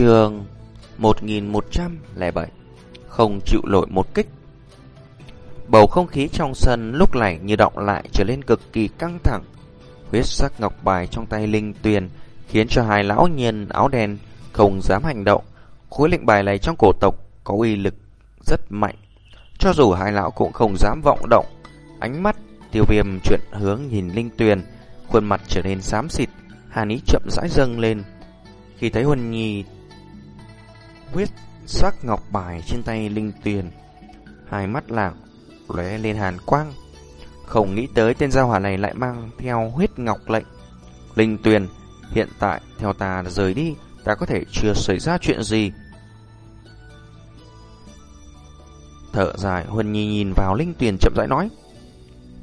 Trường 1107 Không chịu nổi một kích Bầu không khí trong sân lúc này như động lại trở nên cực kỳ căng thẳng. Huyết sắc ngọc bài trong tay Linh Tuyền khiến cho hai lão nhân áo đen không dám hành động. Khối lệnh bài này trong cổ tộc có uy lực rất mạnh. Cho dù hai lão cũng không dám vọng động. Ánh mắt tiêu viêm chuyển hướng nhìn Linh Tuyền, khuôn mặt trở nên xám xịt, hàn ý chậm rãi dâng lên. Khi thấy Huân Nhi huyết sắc ngọc bài trên tay Linh Tuyền, hai mắt làng lóe lên hàn quang. Không nghĩ tới tên giao hỏa này lại mang theo huyết ngọc lệnh. Linh Tuyền, hiện tại theo ta rời đi, ta có thể chưa xảy ra chuyện gì. Thở dài, Huân Nhi nhìn vào Linh Tuyền chậm rãi nói.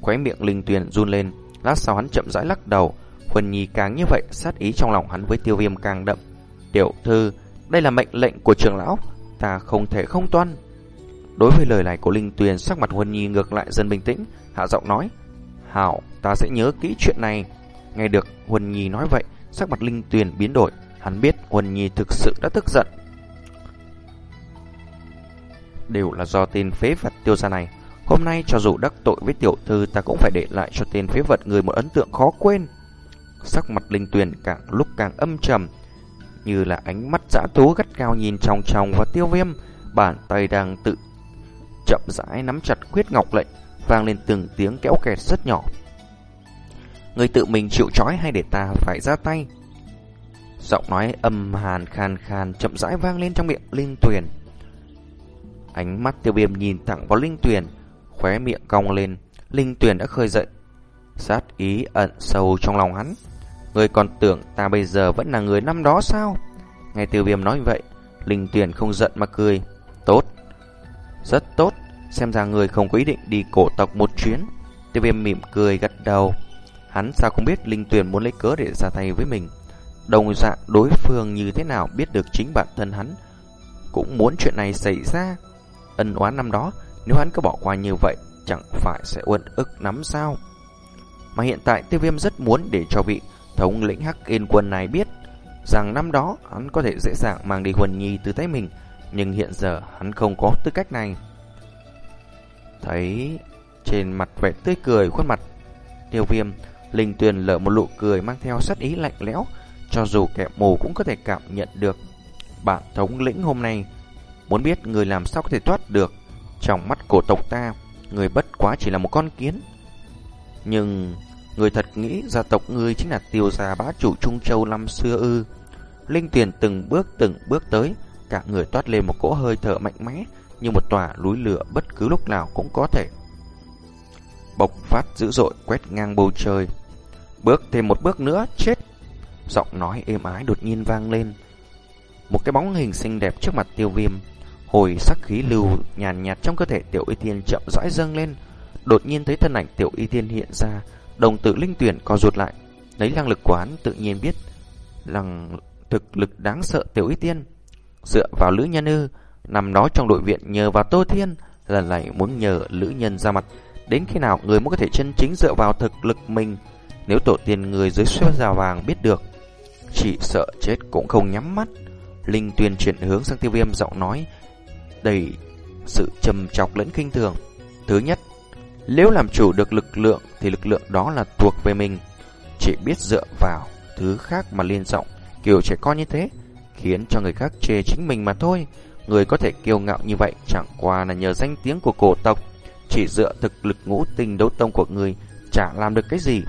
Khóe miệng Linh Tuyền run lên, lát sau hắn chậm rãi lắc đầu. Huân Nhi càng như vậy, sát ý trong lòng hắn với tiêu viêm càng đậm. Tiểu thư, đây là mệnh lệnh của trường lão, ta không thể không tuân Đối với lời này của Linh Tuyền, sắc mặt Huân Nhi ngược lại dần bình tĩnh, hạ giọng nói: "Hảo, ta sẽ nhớ kỹ chuyện này." Nghe được Huân Nhi nói vậy, sắc mặt Linh Tuyền biến đổi, hắn biết Huân Nhi thực sự đã tức giận. Đều là do tên phế vật tiêu gia này. Hôm nay cho dù đắc tội với tiểu thư, ta cũng phải để lại cho tên phế vật người một ấn tượng khó quên. Sắc mặt Linh Tuyền càng lúc càng âm trầm, như là ánh mắt dã thú gắt cao nhìn trong trong và tiêu viêm, bàn tay đang tự chậm rãi nắm chặt quyết ngọc lệnh, vang lên từng tiếng kéo kẹt rất nhỏ. Người tự mình chịu trói hay để ta phải ra tay? Giọng nói âm hàn khan khan chậm rãi vang lên trong miệng Linh Tuyền. Ánh mắt tiêu viêm nhìn thẳng vào Linh Tuyền, khóe miệng cong lên, Linh Tuyền đã khơi dậy. Sát ý ẩn sâu trong lòng hắn. Người còn tưởng ta bây giờ vẫn là người năm đó sao? Nghe tiêu viêm nói vậy, Linh tuyển không giận mà cười. Tốt, rất tốt, xem ra người không có ý định đi cổ tộc một chuyến. Tiêu viêm mỉm cười gật đầu. Hắn sao không biết Linh tuyển muốn lấy cớ để ra tay với mình. Đồng dạng đối phương như thế nào biết được chính bản thân hắn. Cũng muốn chuyện này xảy ra. Ân oán năm đó, nếu hắn cứ bỏ qua như vậy, chẳng phải sẽ uất ức lắm sao. Mà hiện tại tiêu viêm rất muốn để cho vị thống lĩnh Hắc Yên quân này biết rằng năm đó hắn có thể dễ dàng mang đi Huân Nhi từ tay mình nhưng hiện giờ hắn không có tư cách này. Thấy trên mặt vẻ tươi cười khuôn mặt tiêu viêm, Linh Tuyền lở một nụ cười mang theo sát ý lạnh lẽo, cho dù kẻ mù cũng có thể cảm nhận được. bạn thống lĩnh hôm nay muốn biết người làm sao có thể thoát được trong mắt cổ tộc ta, người bất quá chỉ là một con kiến. Nhưng người thật nghĩ gia tộc người chính là tiêu gia bá chủ Trung Châu năm xưa ư. Linh tiền từng bước từng bước tới, cả người toát lên một cỗ hơi thở mạnh mẽ như một tòa núi lửa bất cứ lúc nào cũng có thể bộc phát dữ dội quét ngang bầu trời. Bước thêm một bước nữa chết. Giọng nói êm ái đột nhiên vang lên. Một cái bóng hình xinh đẹp trước mặt Tiêu Viêm, hồi sắc khí lưu nhàn nhạt trong cơ thể Tiểu Y Tiên chậm rãi dâng lên. Đột nhiên thấy thân ảnh Tiểu Y Tiên hiện ra, đồng tử linh tuyển co rụt lại, lấy năng lực quán tự nhiên biết rằng thực lực đáng sợ Tiểu Y Tiên. Dựa vào Lữ Nhân ư Nằm đó trong đội viện nhờ vào Tô Thiên Lần này muốn nhờ Lữ Nhân ra mặt. Đến khi nào người mới có thể chân chính dựa vào thực lực mình? Nếu tổ tiên người dưới xuyên già vàng biết được Chỉ sợ chết cũng không nhắm mắt. Linh Tuyền chuyển hướng sang tiêu viêm giọng nói Đầy sự trầm trọng lẫn kinh thường. Thứ nhất nếu làm chủ được lực lượng Thì lực lượng đó là thuộc về mình Chỉ biết dựa vào Thứ khác mà liên rộng, Kiểu trẻ con như thế khiến cho người khác chê chính mình mà thôi. Người có thể kiêu ngạo như vậy chẳng qua là nhờ danh tiếng của cổ tộc, chỉ dựa thực lực ngũ tinh đấu tông của người chả làm được cái gì.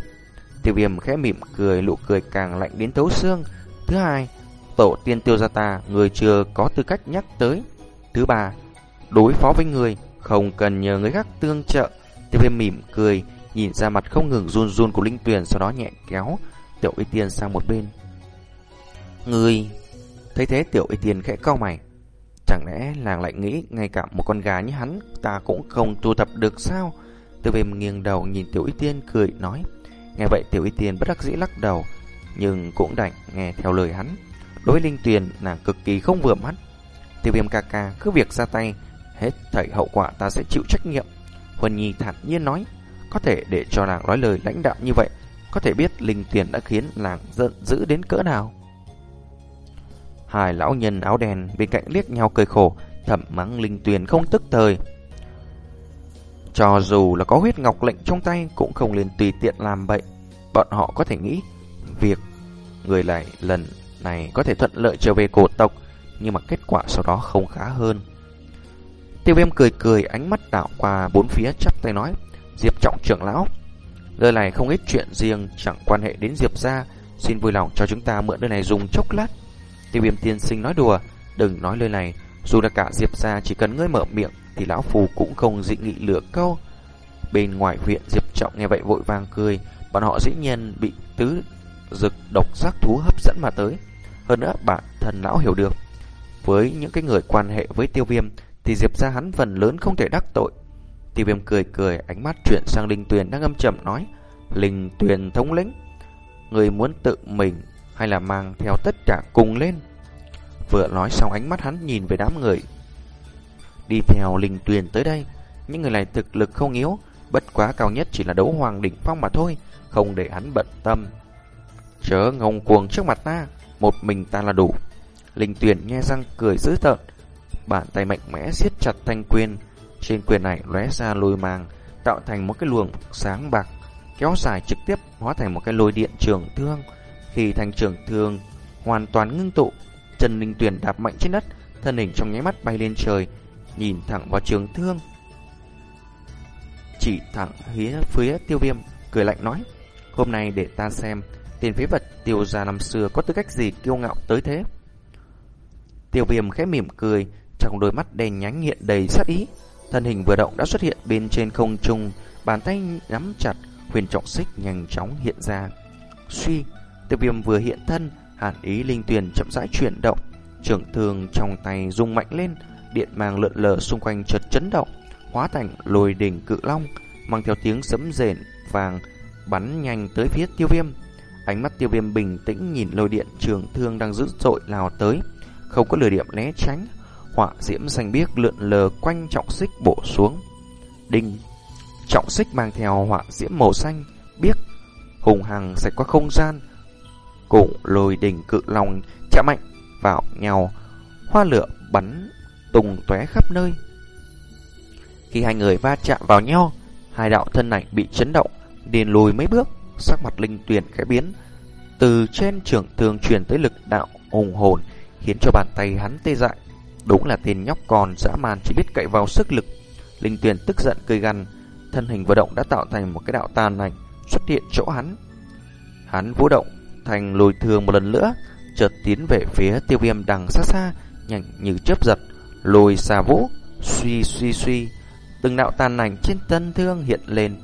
Tiêu viêm khẽ mỉm cười, nụ cười càng lạnh đến thấu xương. Thứ hai, tổ tiên tiêu gia ta, người chưa có tư cách nhắc tới. Thứ ba, đối phó với người, không cần nhờ người khác tương trợ. Tiêu viêm mỉm cười, nhìn ra mặt không ngừng run run của linh tuyền, sau đó nhẹ kéo tiểu y tiên sang một bên. Người Thấy thế tiểu y tiên khẽ cau mày. Chẳng lẽ làng lại nghĩ ngay cả một con gà như hắn ta cũng không tu tập được sao? Tiêu viêm nghiêng đầu nhìn tiểu y tiên cười nói. Nghe vậy tiểu y tiên bất đắc dĩ lắc đầu, nhưng cũng đành nghe theo lời hắn. Đối với Linh Tuyền nàng cực kỳ không vừa mắt. Tiêu viêm ca ca cứ việc ra tay, hết thảy hậu quả ta sẽ chịu trách nhiệm. Huân Nhi thản nhiên nói, có thể để cho nàng nói lời lãnh đạo như vậy, có thể biết Linh Tiền đã khiến nàng giận dữ đến cỡ nào. Hai lão nhân áo đen bên cạnh liếc nhau cười khổ, thầm mắng Linh Tuyền không tức thời. Cho dù là có huyết ngọc lệnh trong tay cũng không liền tùy tiện làm bậy. Bọn họ có thể nghĩ việc người này lần này có thể thuận lợi trở về cổ tộc, nhưng mà kết quả sau đó không khá hơn. Tiêu viêm cười cười ánh mắt đảo qua bốn phía chắp tay nói, Diệp trọng trưởng lão. Lời này không ít chuyện riêng chẳng quan hệ đến Diệp gia, xin vui lòng cho chúng ta mượn nơi này dùng chốc lát. Tiêu viêm tiên sinh nói đùa, đừng nói lời này, dù là cả Diệp gia chỉ cần ngươi mở miệng thì lão phù cũng không dị nghị lửa câu. Bên ngoài viện Diệp Trọng nghe vậy vội vàng cười, bọn họ dĩ nhiên bị tứ dực độc giác thú hấp dẫn mà tới. Hơn nữa bản thân lão hiểu được, với những cái người quan hệ với tiêu viêm thì Diệp gia hắn phần lớn không thể đắc tội. Tiêu viêm cười cười, ánh mắt chuyển sang Linh Tuyền đang âm chậm nói, Linh Tuyền thống lĩnh, người muốn tự mình hay là mang theo tất cả cùng lên? Vừa nói xong ánh mắt hắn nhìn về đám người đi theo Linh Tuyền tới đây. Những người này thực lực không yếu, bất quá cao nhất chỉ là đấu hoàng đỉnh phong mà thôi, không để hắn bận tâm. Chớ ngông cuồng trước mặt ta, một mình ta là đủ. Linh Tuyền nghe răng cười dữ tợn, bàn tay mạnh mẽ siết chặt thanh quyền, trên quyền này lóe ra lôi mang, tạo thành một cái luồng sáng bạc, kéo dài trực tiếp hóa thành một cái lôi điện trường thương. Khi thanh trường thương hoàn toàn ngưng tụ, Trần Linh Tuyền đạp mạnh trên đất, thân hình trong nháy mắt bay lên trời, nhìn thẳng vào trường thương. Chỉ thẳng phía phía tiêu viêm, cười lạnh nói, hôm nay để ta xem tiền phế vật tiêu gia năm xưa có tư cách gì kiêu ngạo tới thế. Tiêu viêm khẽ mỉm cười, trong đôi mắt đen nhánh hiện đầy sát ý. Thân hình vừa động đã xuất hiện bên trên không trung, bàn tay nắm chặt, huyền trọng xích nhanh chóng hiện ra. Suy, tiêu viêm vừa hiện thân, hàn ý linh tuyền chậm rãi chuyển động, trưởng thường trong tay rung mạnh lên, điện mang lượn lờ xung quanh chợt chấn động, hóa thành lôi đỉnh cự long, mang theo tiếng sấm rền vàng bắn nhanh tới phía tiêu viêm. Ánh mắt tiêu viêm bình tĩnh nhìn lôi điện trường thương đang dữ dội lao tới, không có lửa điểm né tránh, họa diễm xanh biếc lượn lờ quanh trọng xích bổ xuống. Đinh, trọng xích mang theo họa diễm màu xanh, biếc, hùng hằng sạch qua không gian, cùng lôi đỉnh cự long chạm mạnh vào nhau, hoa lửa bắn tung tóe khắp nơi. Khi hai người va chạm vào nhau, hai đạo thân này bị chấn động, điền lùi mấy bước, sắc mặt linh tuyền khẽ biến. Từ trên trường thường truyền tới lực đạo hùng hồn, khiến cho bàn tay hắn tê dại. Đúng là tên nhóc con dã man chỉ biết cậy vào sức lực. Linh tuyền tức giận cười gằn, thân hình vừa động đã tạo thành một cái đạo tàn ảnh xuất hiện chỗ hắn. Hắn vũ động thành lùi thường một lần nữa, chợt tiến về phía tiêu viêm đằng xa xa, nhanh như chớp giật lùi xà vũ, suy suy suy, từng đạo tàn ảnh trên tân thương hiện lên.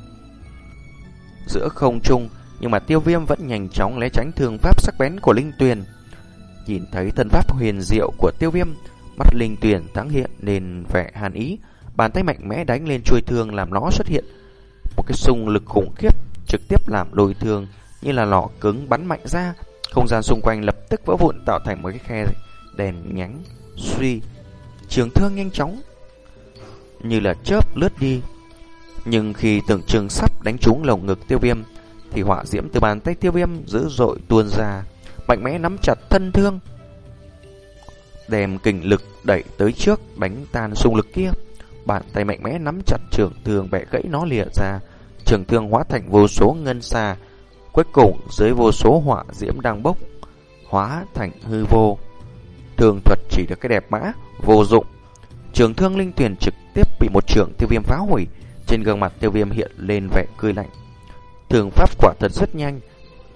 Giữa không trung, nhưng mà tiêu viêm vẫn nhanh chóng né tránh thương pháp sắc bén của linh tuyền. Nhìn thấy thân pháp huyền diệu của tiêu viêm, mắt linh tuyển thắng hiện nên vẻ hàn ý, bàn tay mạnh mẽ đánh lên chuôi thương làm nó xuất hiện. Một cái xung lực khủng khiếp trực tiếp làm đôi thương như là lọ cứng bắn mạnh ra, không gian xung quanh lập tức vỡ vụn tạo thành một cái khe đèn nhánh suy trường thương nhanh chóng như là chớp lướt đi. Nhưng khi tưởng chừng sắp đánh trúng lồng ngực tiêu viêm, thì họa diễm từ bàn tay tiêu viêm dữ dội tuôn ra, mạnh mẽ nắm chặt thân thương. Đem kình lực đẩy tới trước đánh tan xung lực kia. Bàn tay mạnh mẽ nắm chặt trường thương bẻ gãy nó lìa ra, trường thương hóa thành vô số ngân xa. Cuối cùng dưới vô số họa diễm đang bốc, hóa thành hư vô. Thường thuật chỉ được cái đẹp mã, vô dụng. Trường thương linh tuyển trực tiếp bị một trường tiêu viêm phá hủy, trên gương mặt tiêu viêm hiện lên vẻ cười lạnh. Thường pháp quả thật rất nhanh,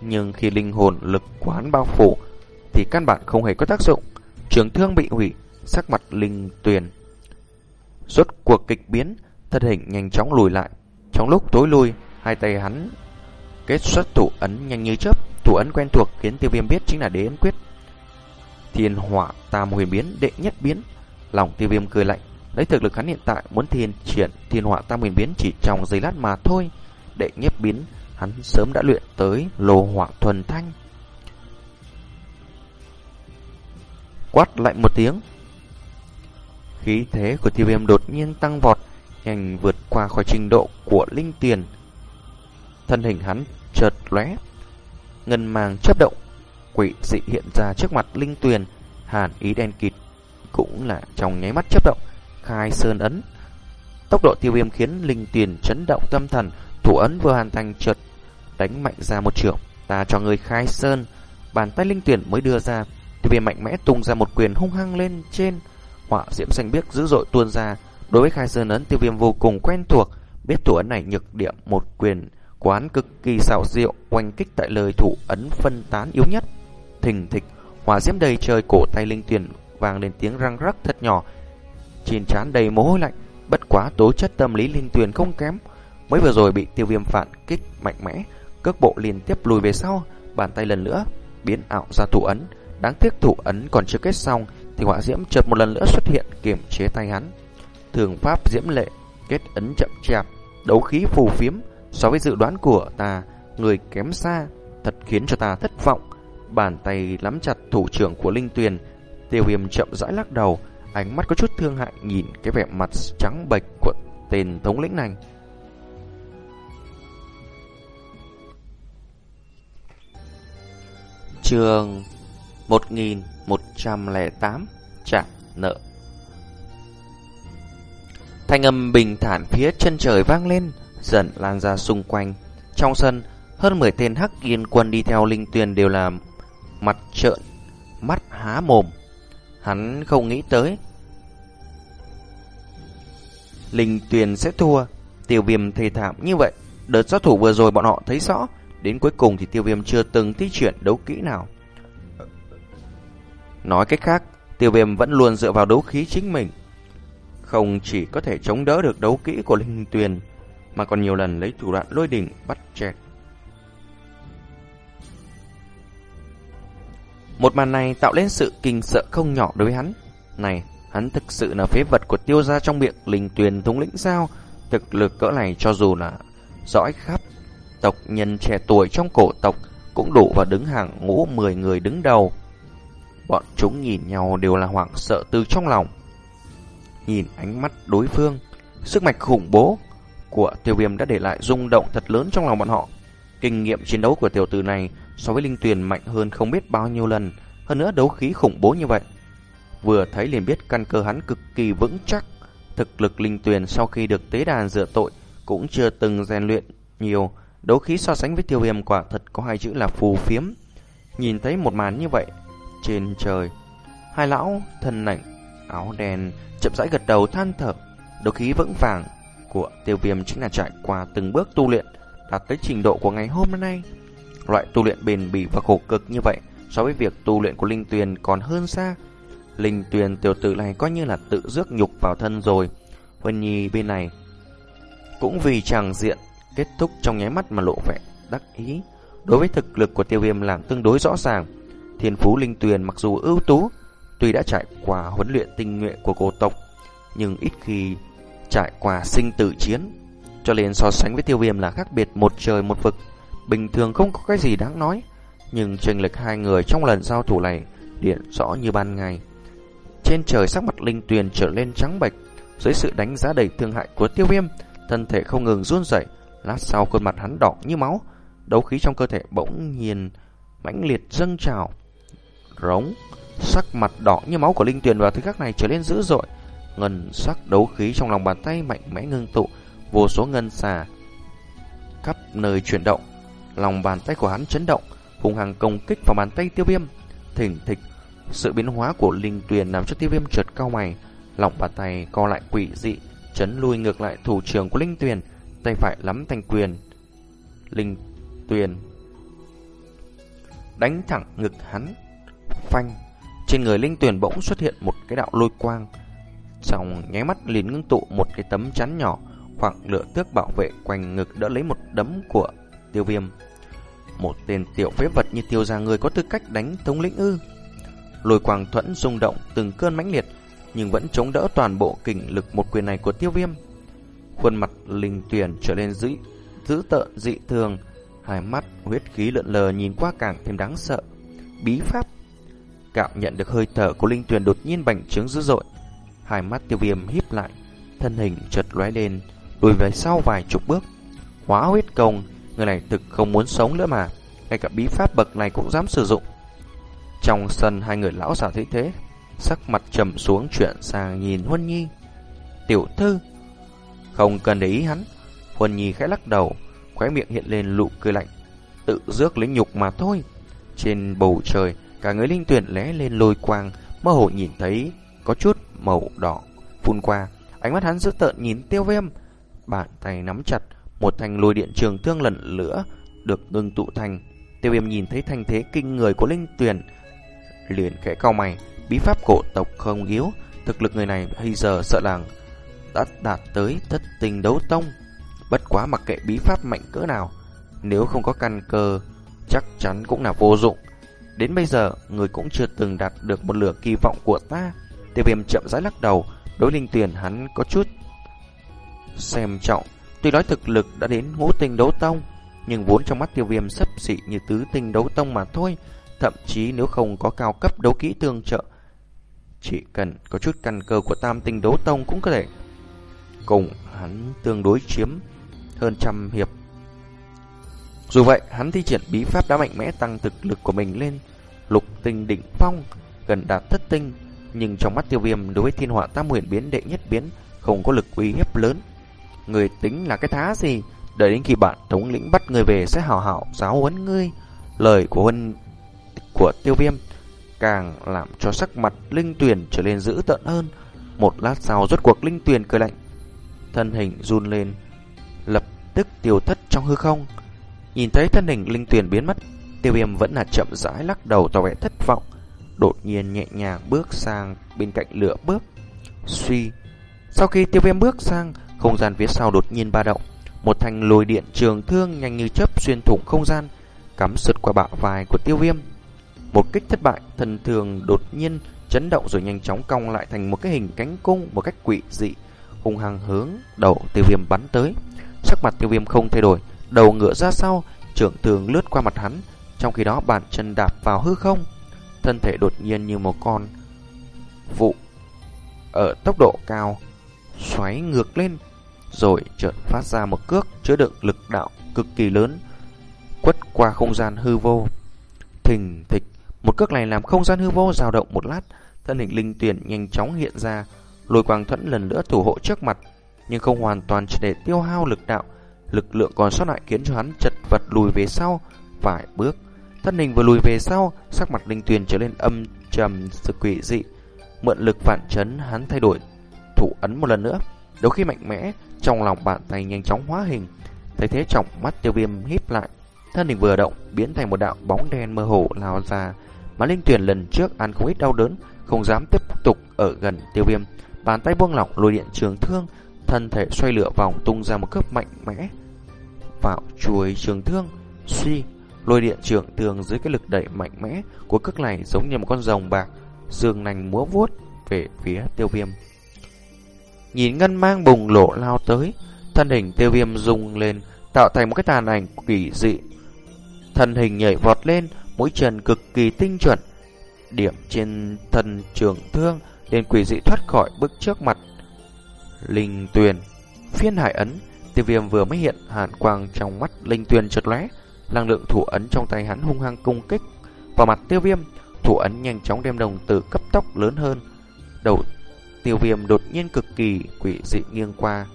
nhưng khi linh hồn lực quán bao phủ thì căn bản không hề có tác dụng. Trường thương bị hủy, sắc mặt linh tuyền. Rốt cuộc kịch biến, thân hình nhanh chóng lùi lại. Trong lúc tối lui, hai tay hắn kết xuất thủ ấn nhanh như chớp, thủ ấn quen thuộc khiến tiêu viêm biết chính là đế ấn quyết. Thiên hỏa tam huyền biến đệ nhất biến. Lòng tiêu viêm cười lạnh. Lấy thực lực hắn hiện tại muốn thiên triển thiên hỏa tam huyền biến chỉ trong giây lát mà thôi. Đệ nhất biến hắn sớm đã luyện tới lô hỏa thuần thanh. Quát lại một tiếng Khí thế của tiêu viêm đột nhiên tăng vọt Nhanh vượt qua khỏi trình độ của linh tiền Thân hình hắn chợt lóe Ngân màng chấp động quỷ dị hiện ra trước mặt linh tuyền, Hàn ý đen kịt cũng là trong nháy mắt chấp động, khai sơn ấn. Tốc độ tiêu viêm khiến linh tiền chấn động tâm thần, thủ ấn vừa hoàn thành chợt đánh mạnh ra một trường. Ta cho người khai sơn, bàn tay linh tuyển mới đưa ra, tiêu viêm mạnh mẽ tung ra một quyền hung hăng lên trên, họa diễm xanh biếc dữ dội tuôn ra. Đối với khai sơn ấn tiêu viêm vô cùng quen thuộc, biết thủ ấn này nhược điểm một quyền quán cực kỳ xạo diệu, oanh kích tại lời thủ ấn phân tán yếu nhất. Thình thịch, hỏa diễm đầy trời cổ tay linh tuyển vang lên tiếng răng rắc thật nhỏ. Trên trán đầy mồ hôi lạnh, bất quá tố chất tâm lý linh tuyển không kém. Mới vừa rồi bị tiêu viêm phản kích mạnh mẽ, cước bộ liên tiếp lùi về sau, bàn tay lần nữa biến ảo ra thủ ấn. Đáng tiếc thủ ấn còn chưa kết xong thì họa diễm chợt một lần nữa xuất hiện kiềm chế tay hắn. Thường pháp diễm lệ, kết ấn chậm chạp, đấu khí phù phiếm so với dự đoán của ta, người kém xa, thật khiến cho ta thất vọng. Bàn tay nắm chặt thủ trưởng của Linh Tuyền, Tiêu Viêm chậm rãi lắc đầu, ánh mắt có chút thương hại nhìn cái vẻ mặt trắng bệch của tên thống lĩnh này. Trường 1108 Trả nợ. Thanh âm bình thản phía chân trời vang lên, Dần lan ra xung quanh. Trong sân, Hơn 10 tên hắc yên quân đi theo linh tuyền đều là Mặt trợn, Mắt há mồm. Hắn không nghĩ tới Linh tuyền sẽ thua. Tiêu viêm thề thảm như vậy, Đợt sát thủ vừa rồi bọn họ thấy rõ, Đến cuối cùng thì tiêu viêm chưa từng thi chuyển đấu kỹ nào. Nói cách khác, Tiêu viêm vẫn luôn dựa vào đấu khí chính mình. Không chỉ có thể chống đỡ được đấu kỹ của Linh Tuyền, Mà còn nhiều lần lấy thủ đoạn lôi đỉnh bắt chẹt. Một màn này tạo lên sự kinh sợ không nhỏ đối với hắn. Này, Hắn thực sự là phế vật của tiêu gia trong miệng Linh Tuyền thống lĩnh sao? Thực lực cỡ này cho dù là Dõi khắp tộc nhân trẻ tuổi trong cổ tộc cũng đủ và đứng hàng ngũ 10 người đứng đầu. Bọn chúng nhìn nhau đều là hoảng sợ từ trong lòng. Nhìn ánh mắt đối phương, sức mạnh khủng bố của tiêu viêm đã để lại rung động thật lớn trong lòng bọn họ. Kinh nghiệm chiến đấu của tiểu tử này so với linh tuyền mạnh hơn không biết bao nhiêu lần, hơn nữa đấu khí khủng bố như vậy. Vừa thấy liền biết căn cơ hắn cực kỳ vững chắc. Thực lực linh tuyền sau khi được tế đàn rửa tội cũng chưa từng rèn luyện nhiều, Đấu khí so sánh với tiêu viêm quả thật có hai chữ là phù phiếm. Nhìn thấy một màn như vậy, trên trời, hai lão thân lạnh áo đen, chậm rãi gật đầu than thở. Đấu khí vững vàng của tiêu viêm chính là trải qua từng bước tu luyện, đạt tới trình độ của ngày hôm nay. Loại tu luyện bền bỉ và khổ cực như vậy, so với việc tu luyện của Linh Tuyền còn hơn xa. Linh Tuyền tiểu tử này coi như là tự rước nhục vào thân rồi. huân Nhi bên này cũng vì chàng diện kết thúc trong nháy mắt mà lộ vẻ đắc ý. Đối với thực lực của tiêu viêm làm tương đối rõ ràng, thiên phú linh tuyền mặc dù ưu tú, tuy đã trải qua huấn luyện tinh nhuệ của cổ tộc, nhưng ít khi trải qua sinh tử chiến. Cho nên so sánh với tiêu viêm là khác biệt một trời một vực, bình thường không có cái gì đáng nói. Nhưng chênh lệch hai người trong lần giao thủ này điện rõ như ban ngày. Trên trời sắc mặt linh tuyền trở lên trắng bệch, dưới sự đánh giá đầy thương hại của tiêu viêm, thân thể không ngừng run rẩy Lát sau khuôn mặt hắn đỏ như máu, đấu khí trong cơ thể bỗng nhiên mãnh liệt dâng trào. Rống, sắc mặt đỏ như máu của Linh Tuyền vào thứ khắc này trở lên dữ dội. Ngân sắc đấu khí trong lòng bàn tay mạnh mẽ ngưng tụ, vô số ngân xà khắp nơi chuyển động. Lòng bàn tay của hắn chấn động, hùng hàng công kích vào bàn tay tiêu viêm. Thỉnh thịch, sự biến hóa của Linh Tuyền làm cho tiêu viêm trượt cao mày. Lòng bàn tay co lại quỷ dị, chấn lui ngược lại thủ trường của Linh Tuyền tay phải lắm thanh quyền. Linh tuyền đánh thẳng ngực hắn. Phanh, trên người Linh Tuyền bỗng xuất hiện một cái đạo lôi quang. Xong nháy mắt liền ngưng tụ một cái tấm chắn nhỏ, khoảng lửa tước bảo vệ quanh ngực đỡ lấy một đấm của tiêu viêm. Một tên tiểu phế vật như tiêu gia người có tư cách đánh thống lĩnh ư. Lôi quang thuẫn rung động từng cơn mãnh liệt, nhưng vẫn chống đỡ toàn bộ kình lực một quyền này của tiêu viêm. Khuôn mặt linh tuyển trở lên dữ, dữ tợn dị thường, hai mắt huyết khí lượn lờ nhìn qua càng thêm đáng sợ. Bí pháp Cảm nhận được hơi thở của linh tuyền đột nhiên bành trướng dữ dội. Hai mắt tiêu viêm híp lại, thân hình chợt lóe lên, lùi về sau vài chục bước. Hóa huyết công, người này thực không muốn sống nữa mà, ngay cả bí pháp bậc này cũng dám sử dụng. Trong sân hai người lão giả thấy thế, sắc mặt trầm xuống chuyện sang nhìn Huân Nhi. Tiểu thư, không cần để ý hắn. Huân Nhi khẽ lắc đầu, khóe miệng hiện lên lụ cười lạnh. Tự rước lấy nhục mà thôi. Trên bầu trời, cả người linh tuyển lé lên lôi quang, mơ hồ nhìn thấy có chút màu đỏ phun qua. Ánh mắt hắn dữ tợn nhìn tiêu viêm. Bàn tay nắm chặt, một thanh lôi điện trường thương lần lửa được ngưng tụ thành. Tiêu viêm nhìn thấy thanh thế kinh người của linh tuyển, liền khẽ cau mày, bí pháp cổ tộc không yếu, thực lực người này bây giờ sợ làng đã đạt tới thất tình đấu tông. Bất quá mặc kệ bí pháp mạnh cỡ nào, nếu không có căn cơ, chắc chắn cũng là vô dụng. Đến bây giờ, người cũng chưa từng đạt được một lửa kỳ vọng của ta. Tiêu viêm chậm rãi lắc đầu, đối linh tuyển hắn có chút xem trọng. Tuy nói thực lực đã đến ngũ tinh đấu tông, nhưng vốn trong mắt tiêu viêm sấp xỉ như tứ tinh đấu tông mà thôi. Thậm chí nếu không có cao cấp đấu kỹ tương trợ, chỉ cần có chút căn cơ của tam tinh đấu tông cũng có thể cùng hắn tương đối chiếm hơn trăm hiệp. Dù vậy, hắn thi triển bí pháp đã mạnh mẽ tăng thực lực của mình lên lục tinh đỉnh phong, gần đạt thất tinh, nhưng trong mắt tiêu viêm đối với thiên họa tam huyền biến đệ nhất biến không có lực uy hiếp lớn. Người tính là cái thá gì, đợi đến khi bạn thống lĩnh bắt người về sẽ hào hảo giáo huấn ngươi. Lời của huân của tiêu viêm càng làm cho sắc mặt linh tuyền trở nên dữ tợn hơn. Một lát sau rốt cuộc linh tuyền cười lạnh, thân hình run lên, lập tức tiêu thất trong hư không. Nhìn thấy thân hình linh tuyền biến mất, tiêu viêm vẫn là chậm rãi lắc đầu tỏ vẻ thất vọng, đột nhiên nhẹ nhàng bước sang bên cạnh lửa bước. Suy, sau khi tiêu viêm bước sang, không gian phía sau đột nhiên ba động, một thanh lôi điện trường thương nhanh như chớp xuyên thủng không gian, cắm sượt qua bạo vai của tiêu viêm. Một kích thất bại, thần thường đột nhiên chấn động rồi nhanh chóng cong lại thành một cái hình cánh cung một cách quỷ dị, hung hăng hướng đầu tiêu viêm bắn tới. Sắc mặt tiêu viêm không thay đổi, đầu ngựa ra sau, trưởng thường lướt qua mặt hắn, trong khi đó bàn chân đạp vào hư không. Thân thể đột nhiên như một con vụ ở tốc độ cao, xoáy ngược lên, rồi chợt phát ra một cước chứa đựng lực đạo cực kỳ lớn, quất qua không gian hư vô. Thình thịch, một cước này làm không gian hư vô dao động một lát, thân hình linh tuyển nhanh chóng hiện ra, lôi quang thuẫn lần nữa thủ hộ trước mặt, nhưng không hoàn toàn chỉ để tiêu hao lực đạo, lực lượng còn sót lại khiến cho hắn chật vật lùi về sau vài bước. Thân hình vừa lùi về sau, sắc mặt linh tuyền trở lên âm trầm sự quỷ dị. Mượn lực phản chấn, hắn thay đổi thủ ấn một lần nữa. Đầu khi mạnh mẽ, trong lòng bàn tay nhanh chóng hóa hình. Thấy thế trọng mắt tiêu viêm híp lại. Thân hình vừa động, biến thành một đạo bóng đen mơ hồ lao ra. Mà linh tuyền lần trước ăn không ít đau đớn, không dám tiếp tục ở gần tiêu viêm. Bàn tay buông lỏng lùi điện trường thương, thân thể xoay lửa vòng tung ra một cước mạnh mẽ vào chuối trường thương. Suy, lôi điện trường tường dưới cái lực đẩy mạnh mẽ của cước này giống như một con rồng bạc, dương nành múa vuốt về phía tiêu viêm. Nhìn ngân mang bùng lộ lao tới, thân hình tiêu viêm rung lên, tạo thành một cái tàn ảnh kỳ dị. Thân hình nhảy vọt lên, mũi chân cực kỳ tinh chuẩn, điểm trên thân trường thương, liền quỷ dị thoát khỏi bước trước mặt. Linh tuyền, phiên hải ấn, tiêu viêm vừa mới hiện hàn quang trong mắt linh tuyền chợt lóe, năng lượng thủ ấn trong tay hắn hung hăng công kích vào mặt tiêu viêm, thủ ấn nhanh chóng đem đồng tử cấp tốc lớn hơn. Đầu tiêu viêm đột nhiên cực kỳ quỷ dị nghiêng qua,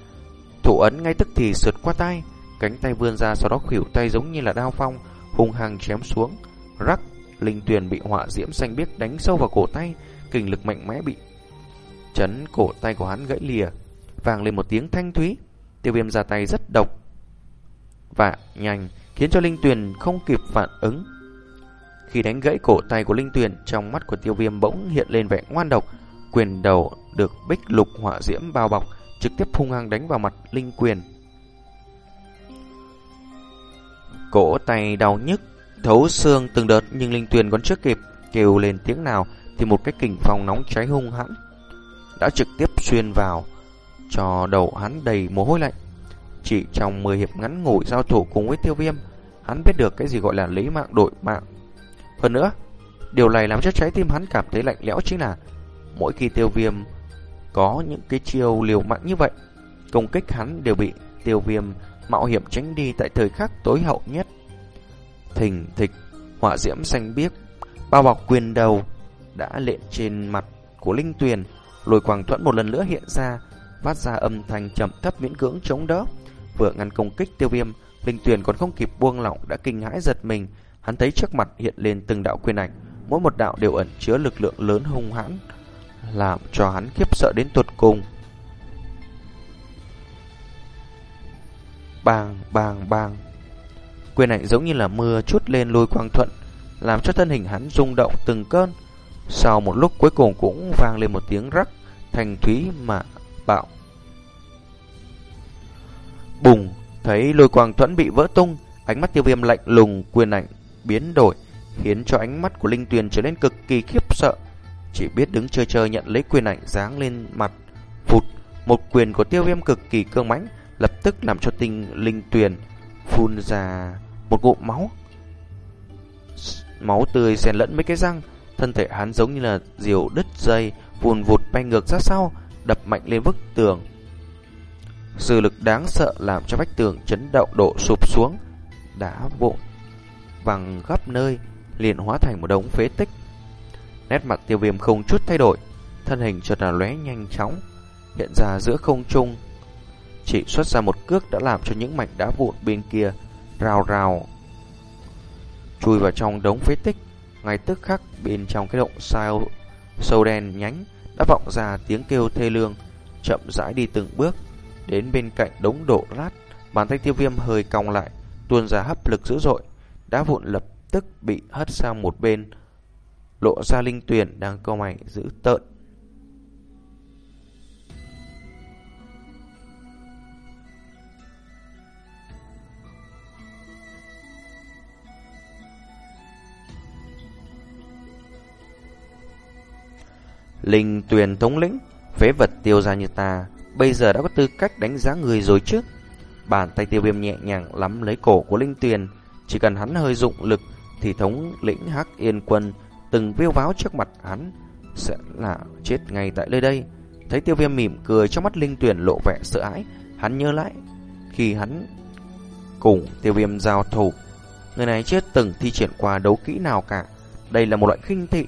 thủ ấn ngay tức thì sượt qua tay, cánh tay vươn ra sau đó khuỷu tay giống như là đao phong, hung hăng chém xuống, rắc linh tuyền bị họa diễm xanh biếc đánh sâu vào cổ tay, kình lực mạnh mẽ bị chấn cổ tay của hắn gãy lìa, vang lên một tiếng thanh thúy. Tiêu viêm ra tay rất độc và nhanh, khiến cho Linh Tuyền không kịp phản ứng. Khi đánh gãy cổ tay của Linh Tuyền, trong mắt của tiêu viêm bỗng hiện lên vẻ ngoan độc, quyền đầu được bích lục hỏa diễm bao bọc, trực tiếp hung hăng đánh vào mặt Linh Quyền. Cổ tay đau nhức, thấu xương từng đợt nhưng Linh Tuyền còn chưa kịp kêu lên tiếng nào thì một cái kình phong nóng cháy hung hãn đã trực tiếp xuyên vào cho đầu hắn đầy mồ hôi lạnh. Chỉ trong 10 hiệp ngắn ngủi giao thủ cùng với tiêu viêm, hắn biết được cái gì gọi là lấy mạng đổi mạng. Hơn nữa, điều này làm cho trái tim hắn cảm thấy lạnh lẽo chính là mỗi khi tiêu viêm có những cái chiêu liều mạng như vậy, công kích hắn đều bị tiêu viêm mạo hiểm tránh đi tại thời khắc tối hậu nhất. Thình thịch, họa diễm xanh biếc, bao bọc quyền đầu đã lện trên mặt của Linh Tuyền, lôi quang thuẫn một lần nữa hiện ra, phát ra âm thanh trầm thấp miễn cưỡng chống đỡ. Vừa ngăn công kích tiêu viêm, Linh Tuyền còn không kịp buông lỏng đã kinh hãi giật mình, hắn thấy trước mặt hiện lên từng đạo quyền ảnh, mỗi một đạo đều ẩn chứa lực lượng lớn hung hãn, làm cho hắn khiếp sợ đến tột cùng. Bang, bang, bang. Quyền ảnh giống như là mưa chút lên lôi quang thuận, làm cho thân hình hắn rung động từng cơn. Sau một lúc cuối cùng cũng vang lên một tiếng rắc, thành thúy mà bạo. Bùng, thấy lôi quang thuẫn bị vỡ tung, ánh mắt tiêu viêm lạnh lùng quyền ảnh biến đổi, khiến cho ánh mắt của Linh Tuyền trở nên cực kỳ khiếp sợ. Chỉ biết đứng chơi chơi nhận lấy quyền ảnh giáng lên mặt, phụt, một quyền của tiêu viêm cực kỳ cương mãnh, lập tức làm cho tinh Linh Tuyền phun ra một ngụm máu. Máu tươi xen lẫn mấy cái răng, thân thể hắn giống như là diều đứt dây, vùn vụt bay ngược ra sau, đập mạnh lên bức tường. Sự lực đáng sợ làm cho vách tường chấn động đổ sụp xuống, đá vụn văng gấp nơi, liền hóa thành một đống phế tích. Nét mặt tiêu viêm không chút thay đổi, thân hình chợt là lóe nhanh chóng, hiện ra giữa không trung. Chỉ xuất ra một cước đã làm cho những mảnh đá vụn bên kia rào rào chui vào trong đống phế tích. Ngay tức khắc bên trong cái động sao sâu đen nhánh đã vọng ra tiếng kêu thê lương, chậm rãi đi từng bước đến bên cạnh đống đổ rát, bàn tay tiêu viêm hơi cong lại, tuôn ra hấp lực dữ dội, đá vụn lập tức bị hất sang một bên, lộ ra linh tuyền đang câu mày giữ tợn. Linh tuyền thống lĩnh, phế vật tiêu ra như ta, bây giờ đã có tư cách đánh giá người rồi chứ. Bàn tay tiêu viêm nhẹ nhàng lắm lấy cổ của Linh tuyền, chỉ cần hắn hơi dụng lực thì thống lĩnh Hắc Yên Quân từng viêu váo trước mặt hắn sẽ là chết ngay tại nơi đây. Thấy tiêu viêm mỉm cười trong mắt Linh Tuyền lộ vẻ sợ hãi, hắn nhớ lại khi hắn cùng tiêu viêm giao thủ. Người này chưa từng thi triển qua đấu kỹ nào cả. Đây là một loại khinh thị,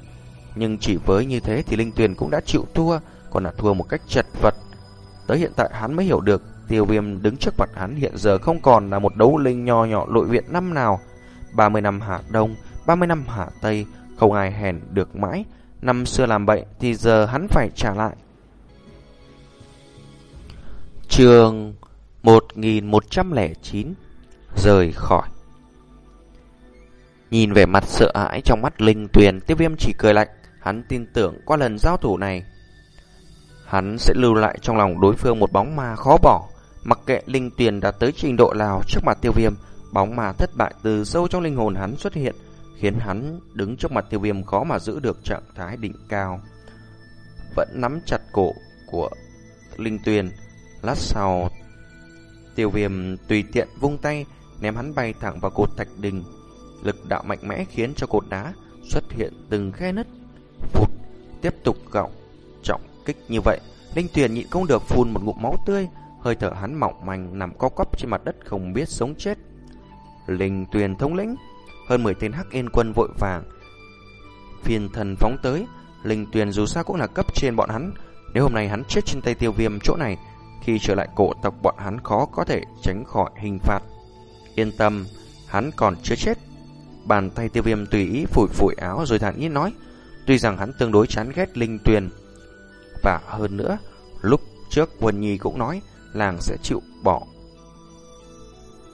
nhưng chỉ với như thế thì Linh Tuyền cũng đã chịu thua, còn là thua một cách chật vật. Tới hiện tại hắn mới hiểu được tiêu viêm đứng trước mặt hắn hiện giờ không còn là một đấu linh nho nhỏ lội viện năm nào. 30 năm hạ đông, 30 năm hạ tây, không ai hèn được mãi. Năm xưa làm bậy thì giờ hắn phải trả lại. Trường 1109 Rời khỏi Nhìn vẻ mặt sợ hãi trong mắt Linh Tuyền, tiêu viêm chỉ cười lạnh. Hắn tin tưởng qua lần giao thủ này, hắn sẽ lưu lại trong lòng đối phương một bóng ma khó bỏ. Mặc kệ Linh Tuyền đã tới trình độ nào trước mặt tiêu viêm, bóng ma thất bại từ sâu trong linh hồn hắn xuất hiện, khiến hắn đứng trước mặt tiêu viêm khó mà giữ được trạng thái đỉnh cao. Vẫn nắm chặt cổ của Linh Tuyền, lát sau tiêu viêm tùy tiện vung tay, ném hắn bay thẳng vào cột thạch đình. Lực đạo mạnh mẽ khiến cho cột đá xuất hiện từng khe nứt. Phụt, tiếp tục gọng kích như vậy, Linh Tuyền nhịn không được phun một ngụm máu tươi, hơi thở hắn mỏng manh nằm co quắp trên mặt đất không biết sống chết. Linh Tuyền thống lĩnh, hơn 10 tên Hắc Yên quân vội vàng phiền thần phóng tới, Linh Tuyền dù sao cũng là cấp trên bọn hắn, nếu hôm nay hắn chết trên tay Tiêu Viêm chỗ này, khi trở lại cổ tộc bọn hắn khó có thể tránh khỏi hình phạt. Yên tâm, hắn còn chưa chết. Bàn tay Tiêu Viêm tùy ý phủi phủi áo rồi thản nhiên nói, tuy rằng hắn tương đối chán ghét Linh Tuyền, và hơn nữa, lúc trước Quân Nhi cũng nói, làng sẽ chịu bỏ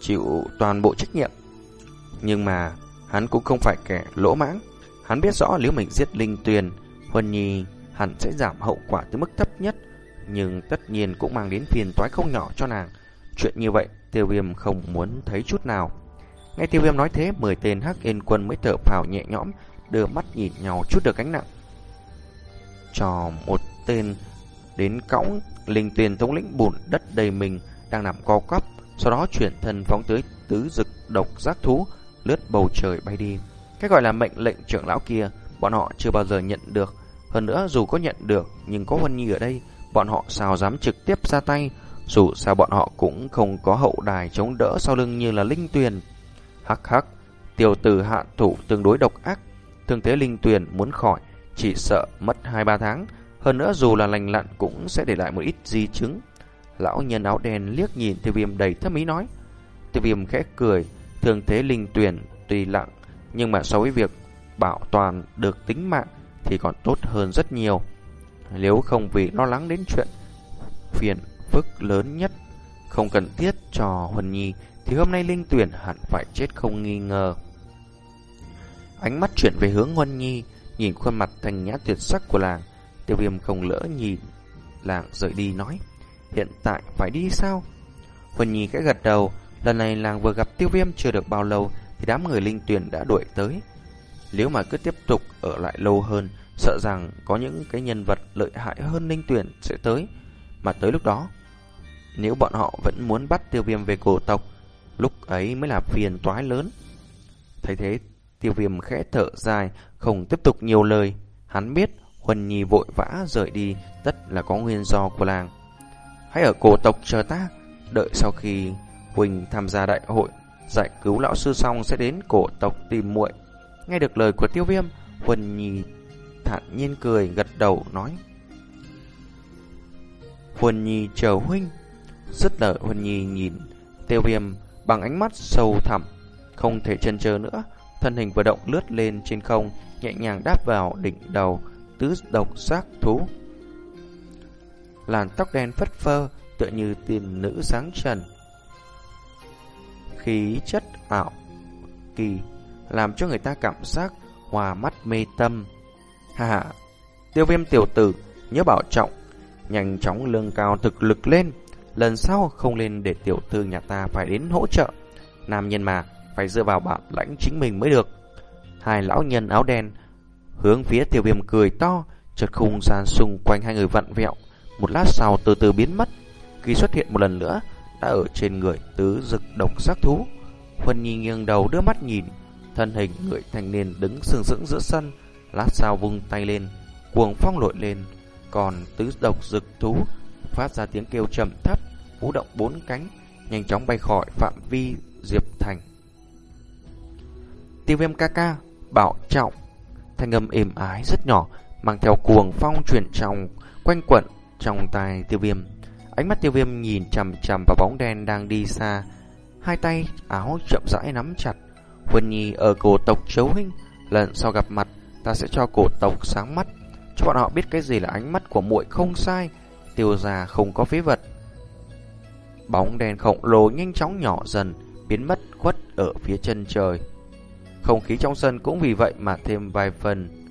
chịu toàn bộ trách nhiệm. Nhưng mà hắn cũng không phải kẻ lỗ mãng. Hắn biết rõ nếu mình giết Linh Tuyền, Huân Nhi hẳn sẽ giảm hậu quả tới mức thấp nhất. Nhưng tất nhiên cũng mang đến phiền toái không nhỏ cho nàng. Chuyện như vậy tiêu viêm không muốn thấy chút nào. Nghe tiêu viêm nói thế, 10 tên hắc yên quân mới thở phào nhẹ nhõm, đưa mắt nhìn nhau chút được gánh nặng. Cho một tên đến cõng linh tiền thống lĩnh bùn đất đầy mình đang nằm co quắp, sau đó chuyển thân phóng tới tứ dực độc giác thú, lướt bầu trời bay đi. Cái gọi là mệnh lệnh trưởng lão kia, bọn họ chưa bao giờ nhận được. Hơn nữa dù có nhận được, nhưng có Vân Nhi ở đây, bọn họ sao dám trực tiếp ra tay. Dù sao bọn họ cũng không có hậu đài chống đỡ sau lưng như là linh tuyền. Hắc hắc, tiểu tử hạ thủ tương đối độc ác. Thương thế linh tuyền muốn khỏi, chỉ sợ mất 2-3 tháng. Hơn nữa dù là lành lặn cũng sẽ để lại một ít di chứng. Lão nhân áo đen liếc nhìn tiêu viêm đầy thâm ý nói. Tiêu viêm khẽ cười, thường thế linh tuyển tùy lặng, nhưng mà so với việc bảo toàn được tính mạng thì còn tốt hơn rất nhiều. Nếu không vì lo lắng đến chuyện phiền phức lớn nhất không cần thiết cho Huân Nhi thì hôm nay Linh Tuyển hẳn phải chết không nghi ngờ. Ánh mắt chuyển về hướng Huân Nhi, nhìn khuôn mặt thành nhã tuyệt sắc của làng, tiêu viêm không lỡ nhìn làng rời đi nói, hiện tại phải đi sao? Huân Nhi khẽ gật đầu, lần này làng vừa gặp tiêu viêm chưa được bao lâu thì đám người Linh Tuyển đã đuổi tới. Nếu mà cứ tiếp tục ở lại lâu hơn, sợ rằng có những cái nhân vật lợi hại hơn Linh Tuyển sẽ tới, mà tới lúc đó nếu bọn họ vẫn muốn bắt tiêu viêm về cổ tộc, lúc ấy mới là phiền toái lớn. Thấy thế, tiêu viêm khẽ thở dài, không tiếp tục nhiều lời. Hắn biết Huân Nhi vội vã rời đi, tất là có nguyên do của làng. Hãy ở cổ tộc chờ ta, đợi sau khi Huỳnh tham gia đại hội, giải cứu lão sư xong sẽ đến cổ tộc tìm muội. Nghe được lời của tiêu viêm, Huân Nhi thản nhiên cười gật đầu nói. Huân Nhi chờ huynh. Rất lợi Huân Nhi nhìn tiêu viêm bằng ánh mắt sâu thẳm, không thể chân chờ nữa. Thân hình vừa động lướt lên trên không, nhẹ nhàng đáp vào đỉnh đầu tứ độc giác thú. Làn tóc đen phất phơ, tựa như tiên nữ sáng trần. Khí chất ảo kỳ, làm cho người ta cảm giác hòa mắt mê tâm. Hà hà, tiêu viêm tiểu tử, nhớ bảo trọng, nhanh chóng lương cao thực lực lên. Lần sau không lên để tiểu thư nhà ta phải đến hỗ trợ. Nam nhân mà, phải dựa vào bản lãnh chính mình mới được. Hai lão nhân áo đen hướng phía tiêu viêm cười to, chợt khung gian xung quanh hai người vặn vẹo. Một lát sau từ từ biến mất. Khi xuất hiện một lần nữa, đã ở trên người tứ rực độc sắc thú. Huân Nhi nghiêng đầu đưa mắt nhìn, thân hình người thanh niên đứng sừng sững giữa sân, lát sau vung tay lên, cuồng phong lội lên, còn tứ độc rực thú phát ra tiếng kêu trầm thấp, vũ động bốn cánh, nhanh chóng bay khỏi phạm vi Diệp Thành. Tiêu viêm ca ca, bảo trọng, thanh âm êm ái rất nhỏ, mang theo cuồng phong chuyển trong, quanh quẩn trong tai tiêu viêm. Ánh mắt tiêu viêm nhìn chằm chằm vào bóng đen đang đi xa, hai tay áo chậm rãi nắm chặt. Huân Nhi ở cổ tộc chấu huynh, lần sau gặp mặt ta sẽ cho cổ tộc sáng mắt, cho bọn họ biết cái gì là ánh mắt của muội không sai, tiêu già không có phế vật. Bóng đèn khổng lồ nhanh chóng nhỏ dần, biến mất khuất ở phía chân trời. Không khí trong sân cũng vì vậy mà thêm vài phần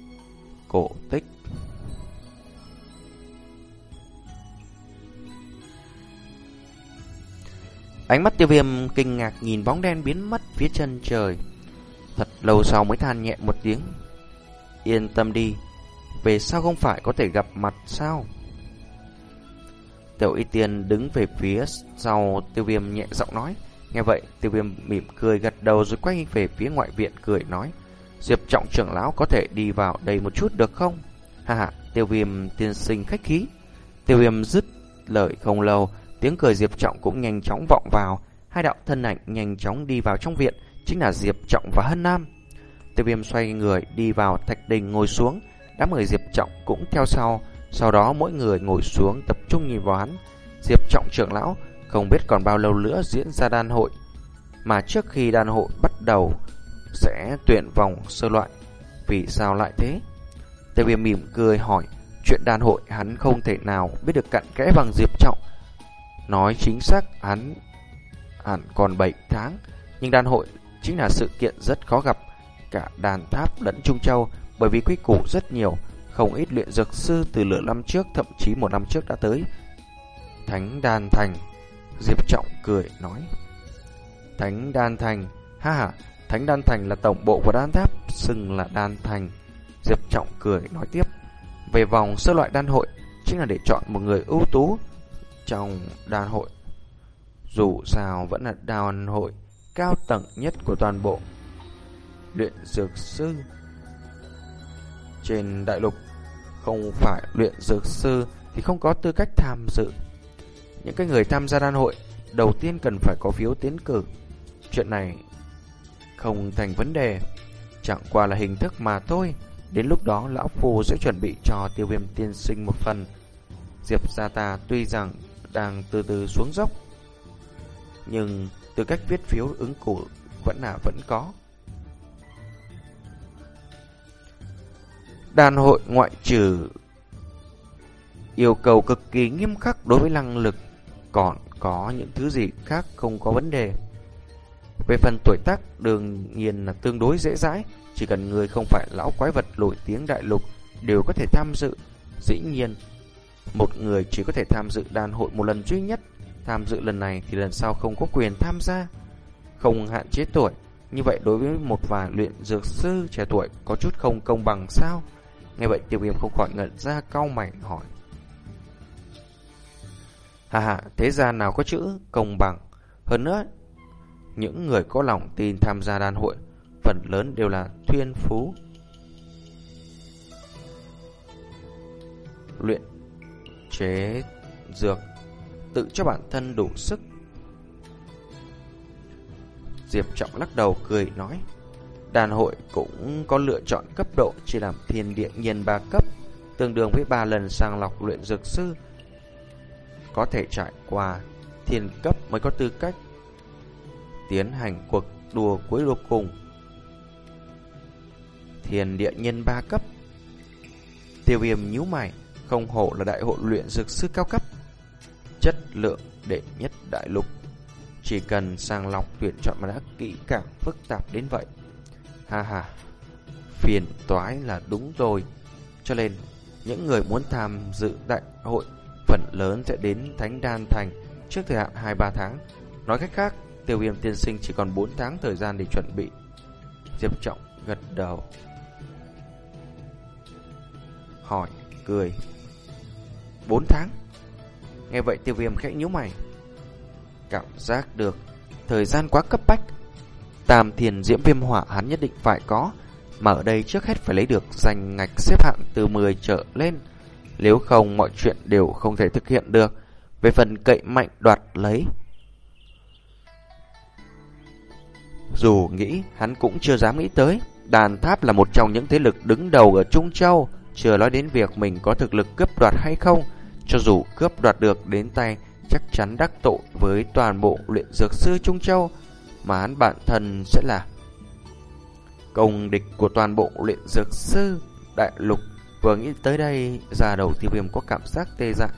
cổ tích. Ánh mắt tiêu viêm kinh ngạc nhìn bóng đen biến mất phía chân trời. Thật lâu sau mới than nhẹ một tiếng. Yên tâm đi, về sao không phải có thể gặp mặt sao? Tiểu Y Tiên đứng về phía sau tiêu viêm nhẹ giọng nói. Nghe vậy, tiêu viêm mỉm cười gật đầu rồi quay về phía ngoại viện cười nói. Diệp trọng trưởng lão có thể đi vào đây một chút được không? Hà hà, tiêu viêm tiên sinh khách khí. Tiêu viêm dứt lời không lâu, tiếng cười Diệp trọng cũng nhanh chóng vọng vào. Hai đạo thân ảnh nhanh chóng đi vào trong viện, chính là Diệp trọng và Hân Nam. Tiêu viêm xoay người đi vào thạch đình ngồi xuống, đám người Diệp trọng cũng theo sau. Sau đó mỗi người ngồi xuống tập trung nhìn vào hắn. Diệp trọng trưởng lão không biết còn bao lâu nữa diễn ra đan hội. Mà trước khi đan hội bắt đầu, sẽ tuyển vòng sơ loại. Vì sao lại thế? Tề viêm mỉm cười hỏi chuyện đan hội hắn không thể nào biết được cặn kẽ bằng Diệp trọng. Nói chính xác, hắn hẳn còn 7 tháng. Nhưng đan hội chính là sự kiện rất khó gặp cả đàn tháp lẫn Trung Châu, bởi vì quy củ rất nhiều không ít luyện dược sư từ lửa năm trước, Thậm chí một năm trước đã tới Thánh Đan Thành Diệp Trọng cười nói. Thánh Đan Thành, Ha ha, Thánh Đan Thành là tổng bộ của đan tháp, Xưng là Đan Thành. Diệp Trọng cười nói tiếp. Về vòng sơ loại đan hội, Chính là để chọn một người ưu tú Trong đan hội. Dù sao vẫn là đan hội Cao tầng nhất của toàn bộ Luyện dược sư Trên đại lục. Không phải luyện dược sư thì không có tư cách tham dự. Những cái người tham gia đan hội đầu tiên cần phải có phiếu tiến cử. Chuyện này không thành vấn đề. Chẳng qua là hình thức mà thôi. Đến lúc đó lão phu sẽ chuẩn bị cho tiêu viêm tiên sinh một phần. Diệp gia ta tuy rằng đang từ từ xuống dốc, nhưng từ cách viết phiếu ứng cử vẫn là vẫn có. Đàn hội ngoại trừ yêu cầu cực kỳ nghiêm khắc đối với năng lực, còn có những thứ gì khác không có vấn đề. Về phần tuổi tác đương nhiên là tương đối dễ dãi, chỉ cần người không phải lão quái vật nổi tiếng đại lục đều có thể tham dự. Dĩ nhiên, một người chỉ có thể tham dự đàn hội một lần duy nhất, tham dự lần này thì lần sau không có quyền tham gia. Không hạn chế tuổi, như vậy đối với một vài luyện dược sư trẻ tuổi có chút không công bằng sao? Nghe vậy tiêu viêm không khỏi ngẩn ra cao mảnh hỏi. Hà hà, thế gian nào có chữ công bằng? Hơn nữa, những người có lòng tin tham gia đàn hội, phần lớn đều là thiên phú. Luyện chế dược, tự cho bản thân đủ sức. Diệp Trọng lắc đầu cười nói, đàn hội cũng có lựa chọn cấp độ chỉ làm thiên địa nhiên ba cấp, tương đương với ba lần sàng lọc luyện dược sư. Có thể trải qua thiên cấp mới có tư cách tiến hành cuộc đua cuối lục cùng. Thiền địa nhân ba cấp. Tiêu viêm nhíu mày, Không hổ là đại hội luyện dược sư cao cấp. Chất lượng đệ nhất đại lục. Chỉ cần sàng lọc tuyển chọn mà đã kỹ càng phức tạp đến vậy. Ha ha, Phiền toái là đúng rồi. Cho nên, Những người muốn tham dự đại hội Phần lớn sẽ đến Thánh Đan Thành Trước thời hạn 2-3 tháng Nói cách khác Tiêu viêm tiên sinh chỉ còn 4 tháng thời gian để chuẩn bị. Diệp Trọng gật đầu. Hỏi, cười. 4 tháng? Nghe vậy tiêu viêm khẽ nhíu mày. Cảm giác được, thời gian quá cấp bách. Tam thiền diễm viêm hỏa hắn nhất định phải có. Mà ở đây trước hết phải lấy được danh ngạch xếp hạng từ 10 trở lên. Nếu không mọi chuyện đều không thể thực hiện được. Về phần cậy mạnh đoạt lấy Dù nghĩ, hắn cũng chưa dám nghĩ tới. Đàn tháp là một trong những thế lực đứng đầu ở Trung Châu, chưa nói đến việc mình có thực lực cướp đoạt hay không. Cho dù cướp đoạt được đến tay, chắc chắn đắc tội với toàn bộ luyện dược sư Trung Châu, mà hắn bản thân sẽ là công địch của toàn bộ luyện dược sư đại lục. Vừa nghĩ tới đây, già đầu tiêu viêm có cảm giác tê dại.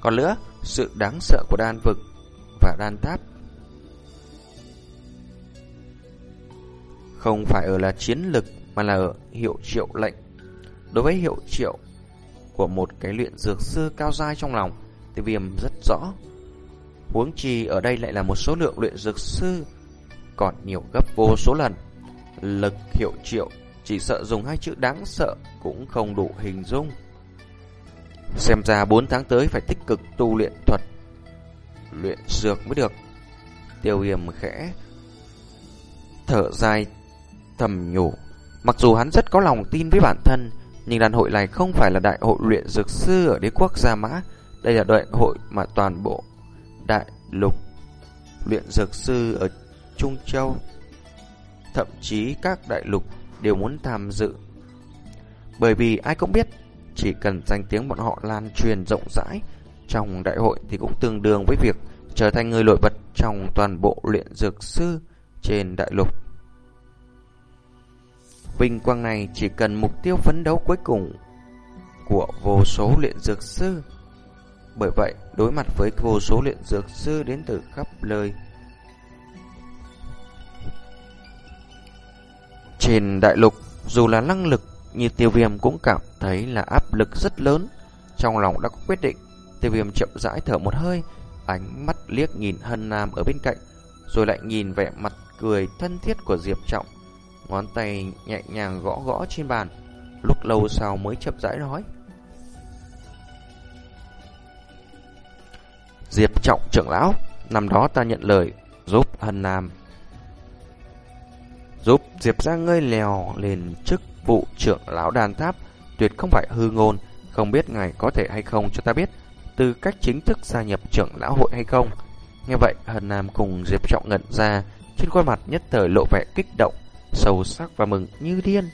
Còn nữa, sự đáng sợ của đan vực và đan tháp Không phải ở là chiến lực mà là ở hiệu triệu lệnh. Đối với hiệu triệu của một cái luyện dược sư cao dai trong lòng, tiêu viêm rất rõ. Huống chi ở đây lại là một số lượng luyện dược sư còn nhiều gấp vô số lần. Lực hiệu triệu chỉ sợ dùng hai chữ đáng sợ cũng không đủ hình dung. Xem ra 4 tháng tới phải tích cực tu luyện thuật luyện dược mới được. Tiêu hiểm khẽ thở dài thầm nhủ. Mặc dù hắn rất có lòng tin với bản thân, nhưng đàn hội này không phải là đại hội luyện dược sư ở đế quốc Gia Mã. Đây là đại hội mà toàn bộ đại lục luyện dược sư ở Trung Châu, thậm chí các đại lục đều muốn tham dự. Bởi vì ai cũng biết, chỉ cần danh tiếng bọn họ lan truyền rộng rãi trong đại hội thì cũng tương đương với việc trở thành người nổi bật trong toàn bộ luyện dược sư trên đại lục. Vinh quang này chỉ cần mục tiêu phấn đấu cuối cùng của vô số luyện dược sư. Bởi vậy, đối mặt với vô số luyện dược sư đến từ khắp nơi, Trên đại lục, dù là năng lực như tiêu viêm cũng cảm thấy là áp lực rất lớn. Trong lòng đã có quyết định, tiêu viêm chậm rãi thở một hơi, ánh mắt liếc nhìn hân nam ở bên cạnh, rồi lại nhìn vẻ mặt cười thân thiết của Diệp Trọng ngón tay nhẹ nhàng gõ gõ trên bàn, lúc lâu sau mới chậm rãi nói. Diệp trọng trưởng lão, năm đó ta nhận lời giúp Hân Nam. Giúp Diệp ra ngơi lèo lên chức vụ trưởng lão đàn tháp, tuyệt không phải hư ngôn, không biết ngài có thể hay không cho ta biết tư cách chính thức gia nhập trưởng lão hội hay không. Nghe vậy, Hân Nam cùng Diệp Trọng ngẩn ra, trên khuôn mặt nhất thời lộ vẻ kích động, sâu sắc và mừng như điên.